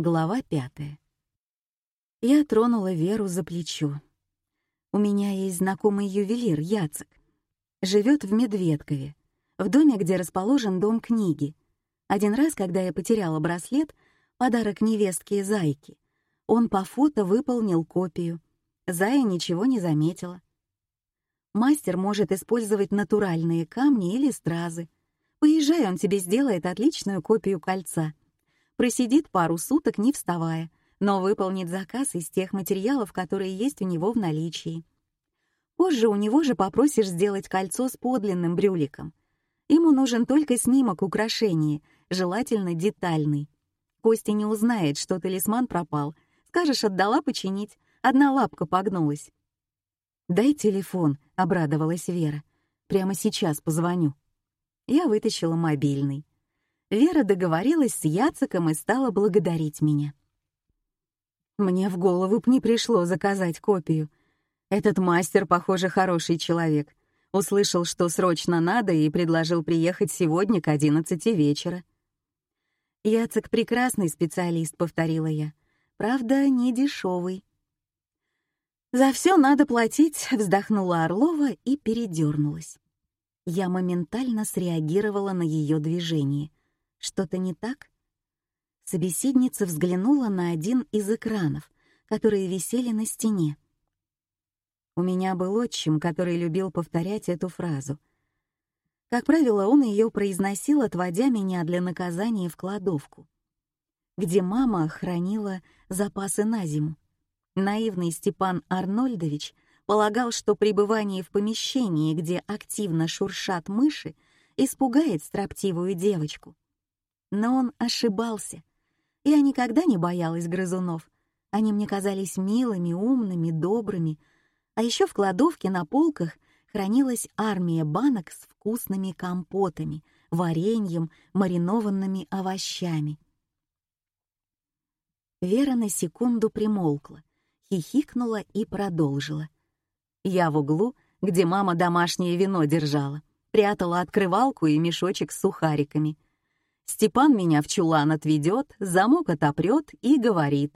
Глава пятая. Я тронула Веру за плечо. У меня есть знакомый ювелир, Яцек. Живет в Медведкове, в доме, где расположен дом книги. Один раз, когда я потеряла браслет, подарок невестке Зайки, он по фото выполнил копию. Зая ничего не заметила. Мастер может использовать натуральные камни или стразы. Поезжай, он тебе сделает отличную копию кольца — просидит пару суток, не вставая, но выполнит заказ из тех материалов, которые есть у него в наличии. Позже у него же попросишь сделать кольцо с подлинным брюликом. Ему нужен только снимок украшения, желательно детальный. Костя не узнает, что талисман пропал. Скажешь, отдала починить, одна лапка погнулась. «Дай телефон», — обрадовалась Вера. «Прямо сейчас позвоню». Я вытащила мобильный. Вера договорилась с Яцеком и стала благодарить меня. Мне в голову б не пришло заказать копию. Этот мастер, похоже, хороший человек. Услышал, что срочно надо, и предложил приехать сегодня к одиннадцати вечера. «Яцек — прекрасный специалист», — повторила я. «Правда, не дешевый». «За все надо платить», — вздохнула Орлова и передернулась. Я моментально среагировала на ее движение — что-то не так? Собеседница взглянула на один из экранов, которые висели на стене. У меня был отчим, который любил повторять эту фразу. Как правило, он ее произносил, отводя меня для наказания в кладовку, где мама хранила запасы на зиму. Наивный Степан Арнольдович полагал, что пребывание в помещении, где активно шуршат мыши, испугает строптивую девочку. Но он ошибался. Я никогда не боялась грызунов. Они мне казались милыми, умными, добрыми. А еще в кладовке на полках хранилась армия банок с вкусными компотами, вареньем, маринованными овощами. Вера на секунду примолкла, хихикнула и продолжила. Я в углу, где мама домашнее вино держала, прятала открывалку и мешочек с сухариками — Степан меня в чулан отведет, замок отопрет и говорит.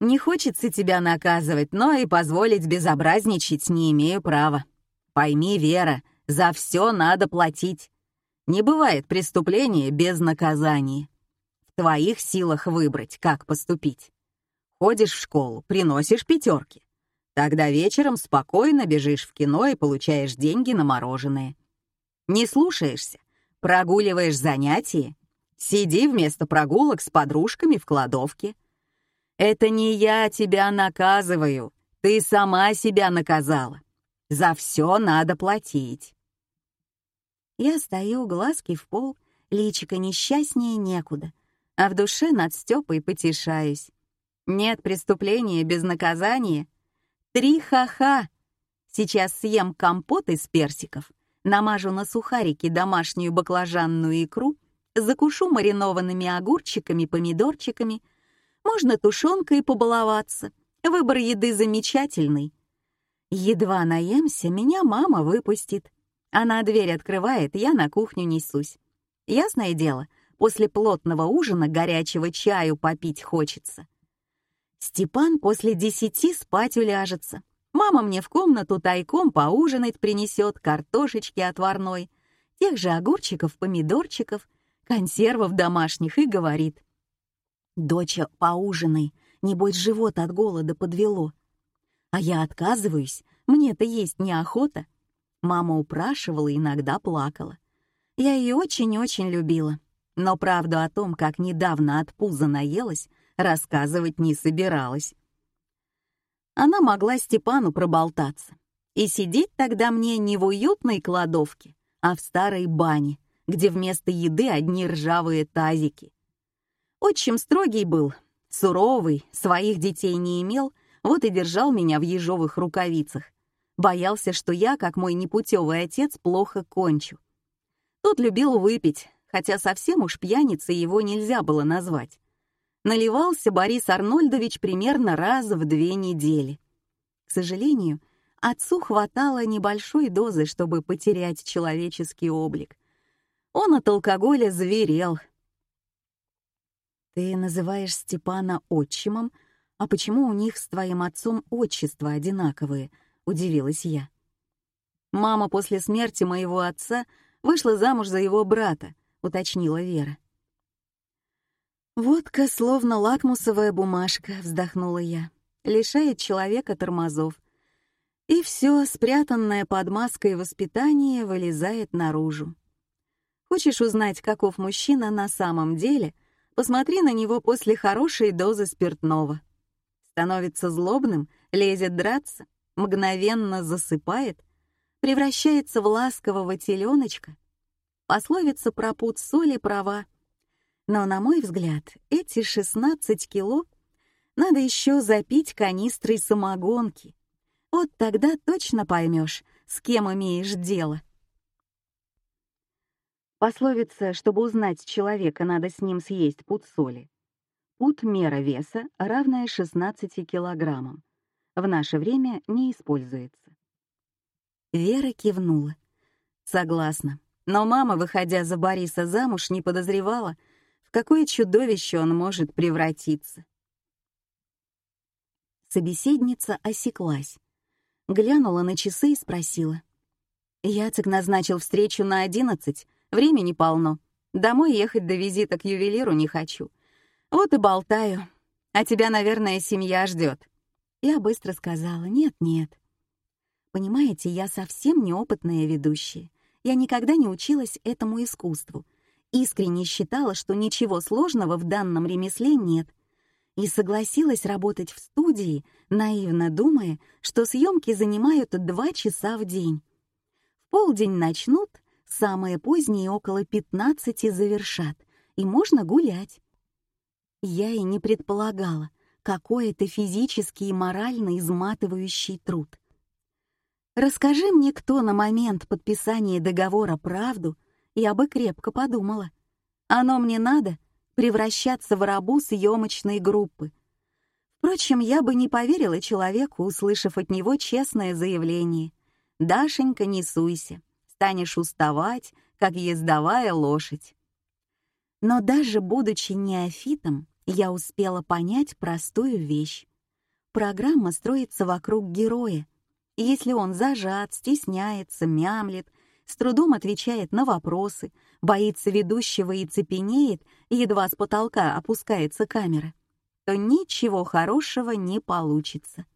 «Не хочется тебя наказывать, но и позволить безобразничать не имею права. Пойми, Вера, за все надо платить. Не бывает преступления без наказания. В твоих силах выбрать, как поступить. Ходишь в школу, приносишь пятерки. Тогда вечером спокойно бежишь в кино и получаешь деньги на мороженое. Не слушаешься, Прогуливаешь занятия? Сиди вместо прогулок с подружками в кладовке. Это не я тебя наказываю, ты сама себя наказала. За все надо платить. Я стою, глазки в пол, личико несчастнее некуда, а в душе над Степой потешаюсь. Нет преступления без наказания. Три ха-ха. Сейчас съем компот из персиков — намажу на сухарики домашнюю баклажанную икру, закушу маринованными огурчиками, помидорчиками, можно тушенкой побаловаться. Выбор еды замечательный. Едва наемся, меня мама выпустит. Она дверь открывает, я на кухню несусь. Ясное дело, после плотного ужина горячего чаю попить хочется. Степан после десяти спать уляжется. Мама мне в комнату тайком поужинать принесет картошечки отварной, тех же огурчиков, помидорчиков, консервов домашних и говорит. «Доча, поужинай, небось живот от голода подвело». А я отказываюсь, мне-то есть неохота. Мама упрашивала и иногда плакала. Я ее очень-очень любила, но правду о том, как недавно от пуза наелась, рассказывать не собиралась она могла Степану проболтаться. И сидеть тогда мне не в уютной кладовке, а в старой бане, где вместо еды одни ржавые тазики. Отчим строгий был, суровый, своих детей не имел, вот и держал меня в ежовых рукавицах. Боялся, что я, как мой непутевый отец, плохо кончу. Тот любил выпить, хотя совсем уж пьяницей его нельзя было назвать наливался Борис Арнольдович примерно раз в две недели. К сожалению, отцу хватало небольшой дозы, чтобы потерять человеческий облик. Он от алкоголя зверел. Ты называешь Степана отчимом, а почему у них с твоим отцом отчества одинаковые? Удивилась я. Мама после смерти моего отца вышла замуж за его брата, уточнила Вера. «Водка, словно лакмусовая бумажка», — вздохнула я, лишает человека тормозов. И все, спрятанное под маской воспитания, вылезает наружу. Хочешь узнать, каков мужчина на самом деле, посмотри на него после хорошей дозы спиртного. Становится злобным, лезет драться, мгновенно засыпает, превращается в ласкового теленочка. Пословица про пуд соли права. Но, на мой взгляд, эти 16 кило надо еще запить канистрой самогонки. Вот тогда точно поймешь, с кем имеешь дело. Пословица «чтобы узнать человека, надо с ним съесть пуд соли». Пуд — мера веса, равная 16 килограммам. В наше время не используется. Вера кивнула. Согласна. Но мама, выходя за Бориса замуж, не подозревала, какое чудовище он может превратиться. Собеседница осеклась. Глянула на часы и спросила. «Яцек назначил встречу на одиннадцать, Времени полно. Домой ехать до визита к ювелиру не хочу. Вот и болтаю. А тебя, наверное, семья ждет. Я быстро сказала «нет-нет». Понимаете, я совсем неопытная ведущая. Я никогда не училась этому искусству. Искренне считала, что ничего сложного в данном ремесле нет. И согласилась работать в студии, наивно думая, что съемки занимают два часа в день. В полдень начнут, Самые поздние около 15 завершат, и можно гулять. Я и не предполагала, какой это физический и морально изматывающий труд. Расскажи мне, кто на момент подписания договора правду, я бы крепко подумала. Оно мне надо превращаться в рабу съемочной группы. Впрочем, я бы не поверила человеку, услышав от него честное заявление. «Дашенька, не суйся, станешь уставать, как ездовая лошадь. Но даже будучи неофитом, я успела понять простую вещь. Программа строится вокруг героя. если он зажат, стесняется, мямлет, с трудом отвечает на вопросы, боится ведущего и цепенеет, едва с потолка опускается камера, то ничего хорошего не получится.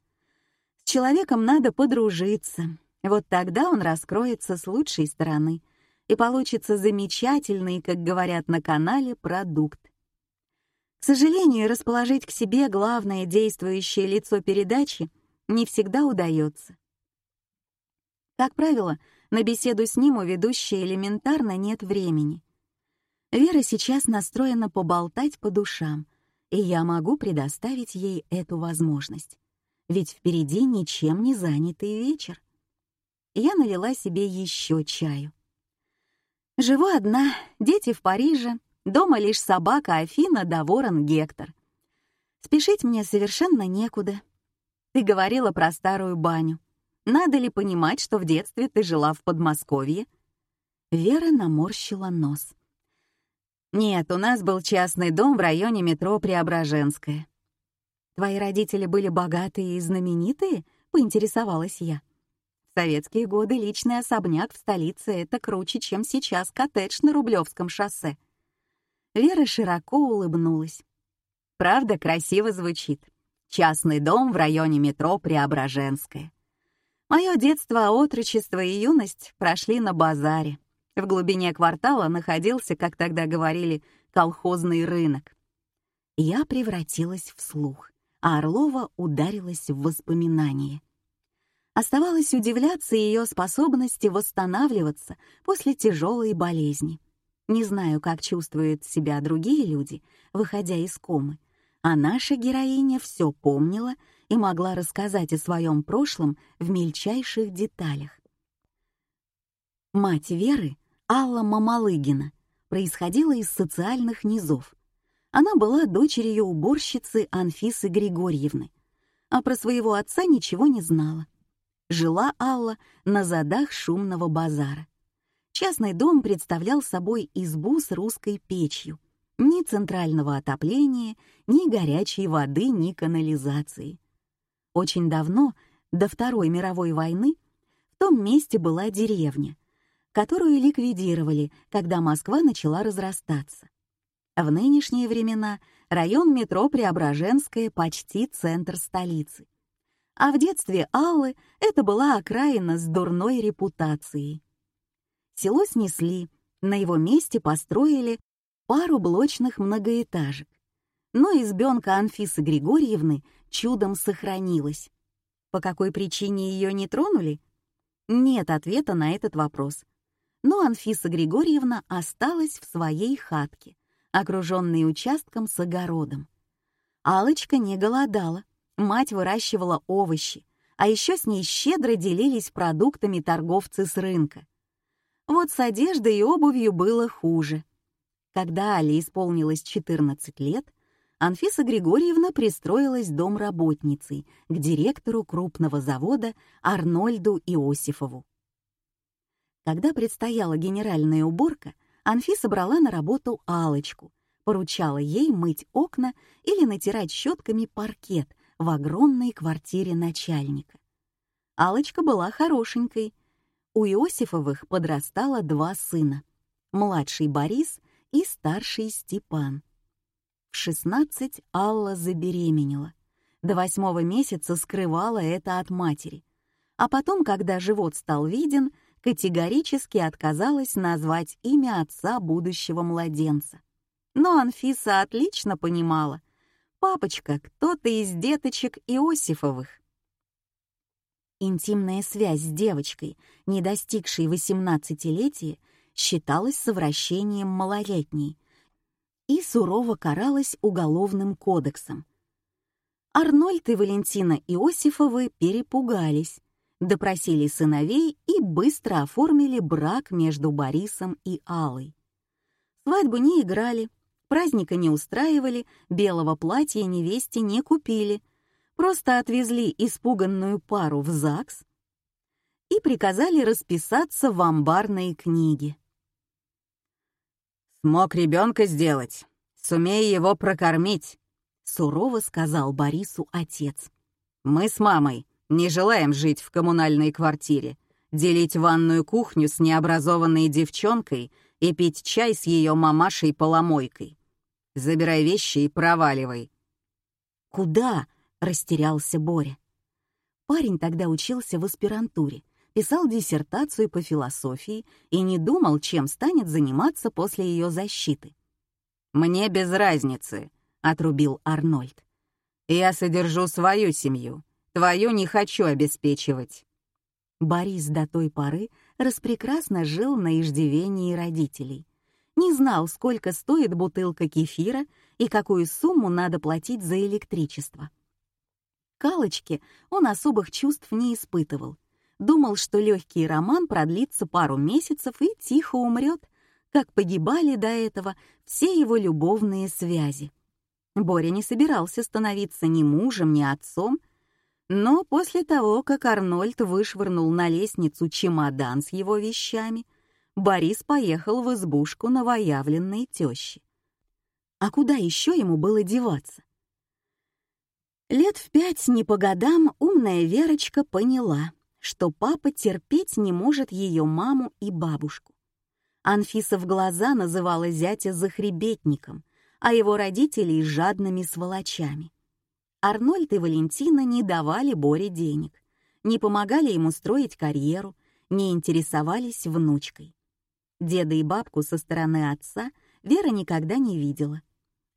С человеком надо подружиться, вот тогда он раскроется с лучшей стороны, и получится замечательный, как говорят на канале, продукт. К сожалению, расположить к себе главное действующее лицо передачи не всегда удается. Как правило, на беседу с ним у ведущей элементарно нет времени. Вера сейчас настроена поболтать по душам, и я могу предоставить ей эту возможность. Ведь впереди ничем не занятый вечер я налила себе еще чаю. Живу одна, дети в Париже, дома лишь собака Афина да ворон Гектор. Спешить мне совершенно некуда. Ты говорила про старую баню. Надо ли понимать, что в детстве ты жила в Подмосковье? Вера наморщила нос. Нет, у нас был частный дом в районе метро Преображенская. Твои родители были богатые и знаменитые? Поинтересовалась я советские годы личный особняк в столице — это круче, чем сейчас коттедж на Рублевском шоссе. Вера широко улыбнулась. Правда, красиво звучит. Частный дом в районе метро Преображенское. Мое детство, отрочество и юность прошли на базаре. В глубине квартала находился, как тогда говорили, колхозный рынок. Я превратилась в слух, а Орлова ударилась в воспоминания. Оставалось удивляться ее способности восстанавливаться после тяжелой болезни. Не знаю, как чувствуют себя другие люди, выходя из комы, а наша героиня все помнила и могла рассказать о своем прошлом в мельчайших деталях. Мать Веры, Алла Мамалыгина, происходила из социальных низов. Она была дочерью уборщицы Анфисы Григорьевны, а про своего отца ничего не знала жила Алла на задах шумного базара. Частный дом представлял собой избу с русской печью. Ни центрального отопления, ни горячей воды, ни канализации. Очень давно, до Второй мировой войны, в том месте была деревня, которую ликвидировали, когда Москва начала разрастаться. В нынешние времена район метро Преображенская почти центр столицы. А в детстве Аллы это была окраина с дурной репутацией. Село снесли, на его месте построили пару блочных многоэтажек. Но избенка Анфисы Григорьевны чудом сохранилась. По какой причине ее не тронули? Нет ответа на этот вопрос. Но Анфиса Григорьевна осталась в своей хатке, окруженной участком с огородом. Алочка не голодала, мать выращивала овощи, а еще с ней щедро делились продуктами торговцы с рынка. Вот с одеждой и обувью было хуже. Когда Али исполнилось 14 лет, Анфиса Григорьевна пристроилась домработницей к директору крупного завода Арнольду Иосифову. Когда предстояла генеральная уборка, Анфиса брала на работу алочку поручала ей мыть окна или натирать щетками паркет в огромной квартире начальника. алочка была хорошенькой, у Иосифовых подрастало два сына, младший Борис и старший Степан. В 16 Алла забеременела. До восьмого месяца скрывала это от матери. А потом, когда живот стал виден, категорически отказалась назвать имя отца будущего младенца. Но Анфиса отлично понимала, папочка кто-то из деточек Иосифовых. Интимная связь с девочкой, не достигшей 18-летия, считалась совращением малолетней и сурово каралась уголовным кодексом. Арнольд и Валентина Иосифовы перепугались, допросили сыновей и быстро оформили брак между Борисом и Аллой. Свадьбу не играли, праздника не устраивали, белого платья невесте не купили — просто отвезли испуганную пару в ЗАГС и приказали расписаться в амбарной книге. «Смог ребенка сделать, сумей его прокормить», — сурово сказал Борису отец. «Мы с мамой не желаем жить в коммунальной квартире, делить ванную кухню с необразованной девчонкой и пить чай с ее мамашей-поломойкой. Забирай вещи и проваливай». «Куда?» — растерялся Боря. Парень тогда учился в аспирантуре, писал диссертацию по философии и не думал, чем станет заниматься после ее защиты. «Мне без разницы», — отрубил Арнольд. «Я содержу свою семью, твою не хочу обеспечивать». Борис до той поры распрекрасно жил на иждивении родителей. Не знал, сколько стоит бутылка кефира и какую сумму надо платить за электричество. Калочке он особых чувств не испытывал. Думал, что легкий роман продлится пару месяцев и тихо умрет, как погибали до этого все его любовные связи. Боря не собирался становиться ни мужем, ни отцом, но после того, как Арнольд вышвырнул на лестницу чемодан с его вещами, Борис поехал в избушку новоявленной тещи. А куда еще ему было деваться? Лет в пять не по годам умная Верочка поняла, что папа терпеть не может ее маму и бабушку. Анфиса в глаза называла зятя захребетником, а его родителей — жадными сволочами. Арнольд и Валентина не давали Боре денег, не помогали ему строить карьеру, не интересовались внучкой. Деда и бабку со стороны отца Вера никогда не видела.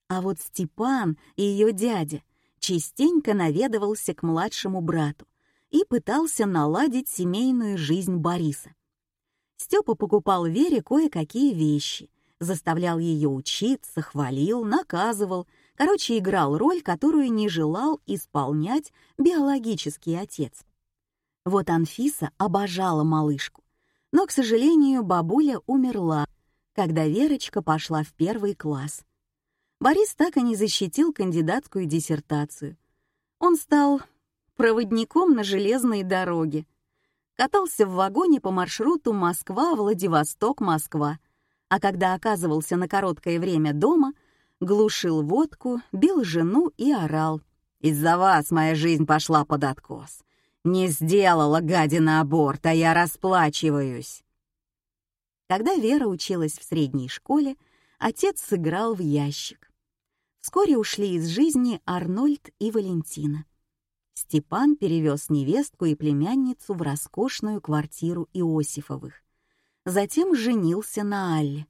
А вот Степан и ее дядя — частенько наведывался к младшему брату и пытался наладить семейную жизнь Бориса. Степа покупал Вере кое-какие вещи, заставлял ее учиться, хвалил, наказывал, короче, играл роль, которую не желал исполнять биологический отец. Вот Анфиса обожала малышку, но, к сожалению, бабуля умерла, когда Верочка пошла в первый класс. Борис так и не защитил кандидатскую диссертацию. Он стал проводником на железной дороге. Катался в вагоне по маршруту Москва-Владивосток-Москва, а когда оказывался на короткое время дома, глушил водку, бил жену и орал. «Из-за вас моя жизнь пошла под откос. Не сделала гадина аборт, а я расплачиваюсь». Когда Вера училась в средней школе, отец сыграл в ящик. Вскоре ушли из жизни Арнольд и Валентина. Степан перевез невестку и племянницу в роскошную квартиру Иосифовых. Затем женился на Алле.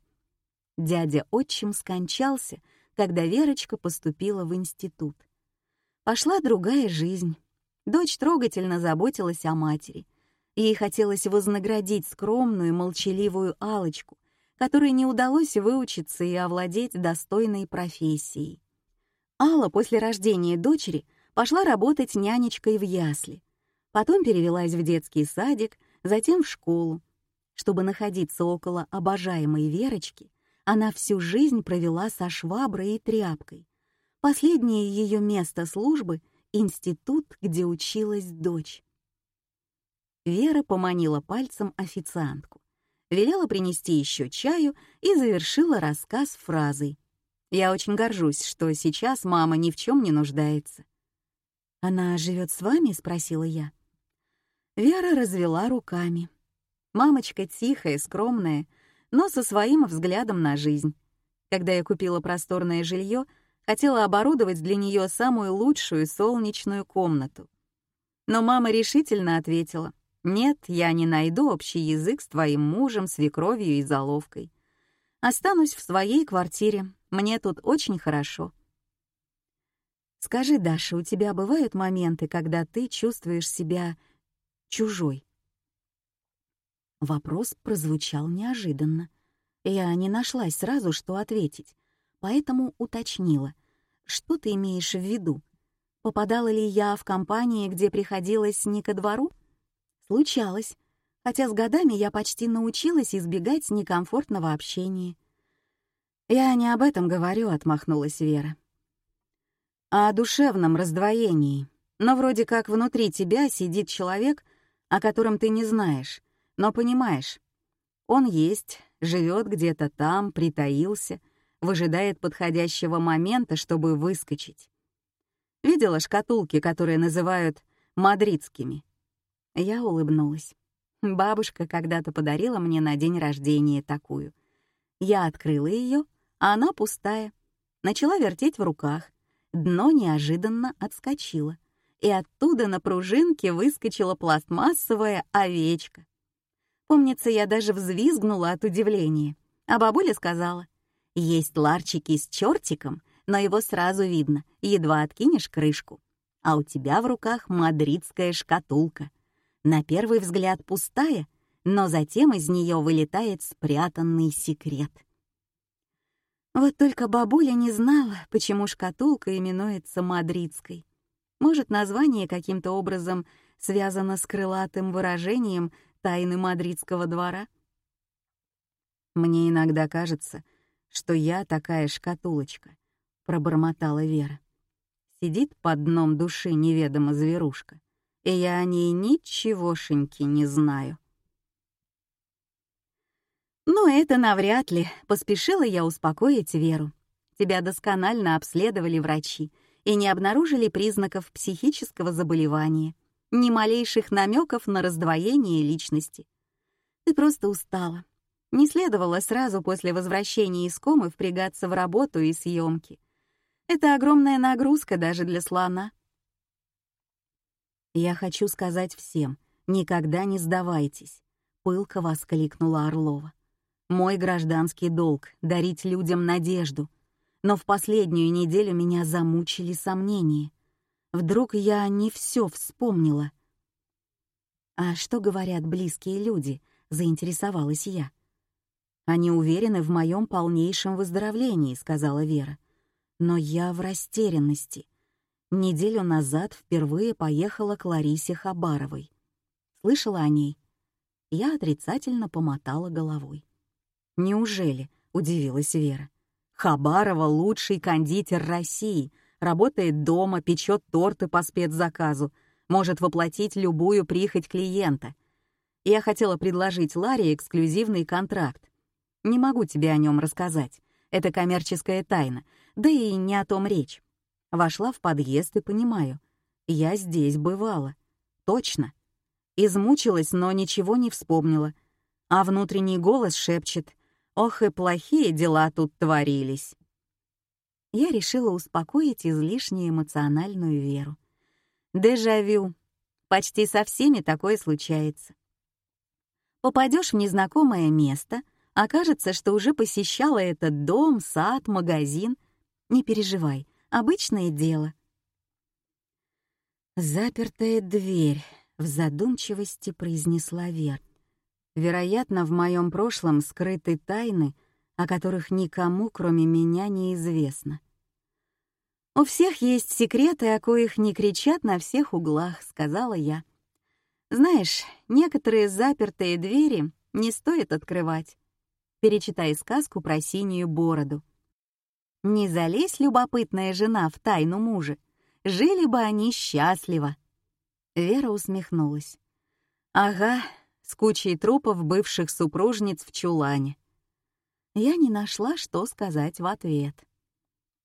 Дядя отчим скончался, когда Верочка поступила в институт. Пошла другая жизнь. Дочь трогательно заботилась о матери. Ей хотелось вознаградить скромную, молчаливую алочку которой не удалось выучиться и овладеть достойной профессией. Алла после рождения дочери пошла работать нянечкой в ясли, потом перевелась в детский садик, затем в школу. Чтобы находиться около обожаемой Верочки, она всю жизнь провела со шваброй и тряпкой. Последнее ее место службы — институт, где училась дочь. Вера поманила пальцем официантку велела принести еще чаю и завершила рассказ фразой. «Я очень горжусь, что сейчас мама ни в чем не нуждается». «Она живет с вами?» — спросила я. Вера развела руками. Мамочка тихая, скромная, но со своим взглядом на жизнь. Когда я купила просторное жилье, хотела оборудовать для нее самую лучшую солнечную комнату. Но мама решительно ответила, нет, я не найду общий язык с твоим мужем, свекровью и заловкой. Останусь в своей квартире, мне тут очень хорошо. Скажи, Даша, у тебя бывают моменты, когда ты чувствуешь себя чужой? Вопрос прозвучал неожиданно. Я не нашлась сразу, что ответить, поэтому уточнила. Что ты имеешь в виду? Попадала ли я в компании, где приходилось не ко двору? Случалось, хотя с годами я почти научилась избегать некомфортного общения. «Я не об этом говорю», — отмахнулась Вера. «А «О душевном раздвоении. Но вроде как внутри тебя сидит человек, о котором ты не знаешь, но понимаешь. Он есть, живет где-то там, притаился, выжидает подходящего момента, чтобы выскочить. Видела шкатулки, которые называют мадридскими? Я улыбнулась. Бабушка когда-то подарила мне на день рождения такую. Я открыла ее, а она пустая. Начала вертеть в руках. Дно неожиданно отскочило, и оттуда на пружинке выскочила пластмассовая овечка. Помнится, я даже взвизгнула от удивления, а бабуля сказала, «Есть ларчики с чертиком, но его сразу видно, едва откинешь крышку. А у тебя в руках мадридская шкатулка — на первый взгляд пустая, но затем из нее вылетает спрятанный секрет. Вот только бабуля не знала, почему шкатулка именуется мадридской. Может, название каким-то образом связано с крылатым выражением тайны мадридского двора? «Мне иногда кажется, что я такая шкатулочка», — пробормотала Вера. Сидит под дном души неведомо зверушка и я о ней ничегошеньки не знаю. «Ну, это навряд ли», — поспешила я успокоить Веру. «Тебя досконально обследовали врачи и не обнаружили признаков психического заболевания, ни малейших намеков на раздвоение личности. Ты просто устала. Не следовало сразу после возвращения из комы впрягаться в работу и съемки. Это огромная нагрузка даже для слона. «Я хочу сказать всем, никогда не сдавайтесь», — пылко воскликнула Орлова. «Мой гражданский долг — дарить людям надежду, но в последнюю неделю меня замучили сомнения. Вдруг я не все вспомнила». «А что говорят близкие люди?» — заинтересовалась я. «Они уверены в моем полнейшем выздоровлении», — сказала Вера. «Но я в растерянности. Неделю назад впервые поехала к Ларисе Хабаровой. Слышала о ней? Я отрицательно помотала головой. «Неужели?» — удивилась Вера. «Хабарова — лучший кондитер России, работает дома, печет торты по спецзаказу, может воплотить любую прихоть клиента. Я хотела предложить Ларе эксклюзивный контракт. Не могу тебе о нем рассказать. Это коммерческая тайна, Да и не о том речь. Вошла в подъезд и понимаю. Я здесь бывала. Точно. Измучилась, но ничего не вспомнила. А внутренний голос шепчет «Ох и плохие дела тут творились». Я решила успокоить излишне эмоциональную веру. Дежавю. Почти со всеми такое случается. Попадешь в незнакомое место, окажется, что уже посещала этот дом, сад, магазин. Не переживай, обычное дело. «Запертая дверь», — в задумчивости произнесла Вер. «Вероятно, в моем прошлом скрыты тайны, о которых никому, кроме меня, неизвестно. «У всех есть секреты, о коих не кричат на всех углах», — сказала я. «Знаешь, некоторые запертые двери не стоит открывать. Перечитай сказку про синюю бороду. Не залезь, любопытная жена, в тайну мужа. Жили бы они счастливо». Вера усмехнулась. «Ага, с кучей трупов бывших супружниц в чулане». Я не нашла, что сказать в ответ.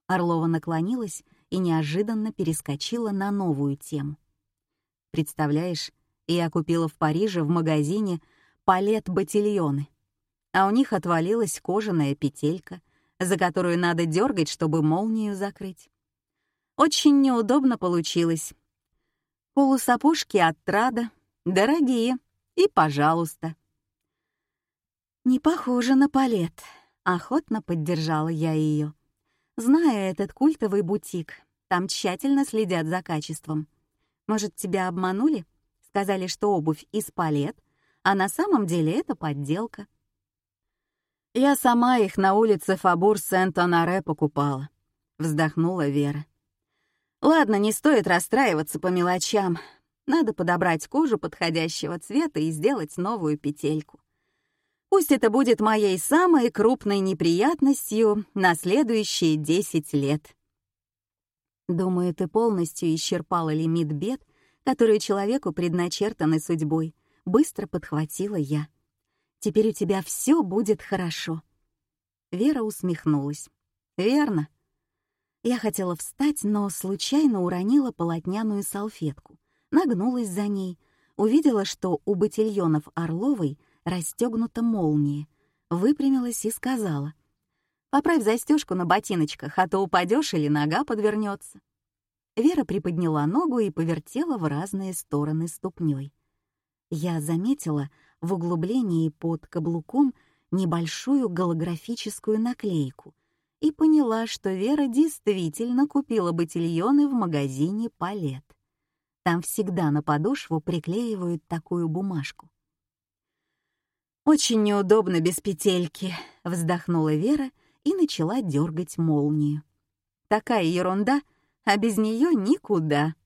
Орлова наклонилась и неожиданно перескочила на новую тему. «Представляешь, я купила в Париже в магазине палет-ботильоны, а у них отвалилась кожаная петелька, за которую надо дергать, чтобы молнию закрыть. Очень неудобно получилось. Полусапожки от Трада, дорогие, и пожалуйста». «Не похоже на палет», — охотно поддержала я ее. Знаю этот культовый бутик. Там тщательно следят за качеством. Может, тебя обманули? Сказали, что обувь из палет, а на самом деле это подделка. Я сама их на улице Фабур Сент-Оноре покупала. Вздохнула Вера. Ладно, не стоит расстраиваться по мелочам. Надо подобрать кожу подходящего цвета и сделать новую петельку. Пусть это будет моей самой крупной неприятностью на следующие 10 лет. Думаю, ты полностью исчерпала лимит бед, которые человеку предначертаны судьбой. Быстро подхватила я. Теперь у тебя все будет хорошо. Вера усмехнулась. Верно. Я хотела встать, но случайно уронила полотняную салфетку. Нагнулась за ней, увидела, что у ботильонов Орловой расстегнута молния, выпрямилась и сказала, «Поправь застежку на ботиночках, а то упадешь или нога подвернется». Вера приподняла ногу и повертела в разные стороны ступней. Я заметила в углублении под каблуком небольшую голографическую наклейку и поняла, что Вера действительно купила ботильоны в магазине «Палет». Там всегда на подошву приклеивают такую бумажку. «Очень неудобно без петельки», — вздохнула Вера и начала дергать молнию. «Такая ерунда, а без нее никуда».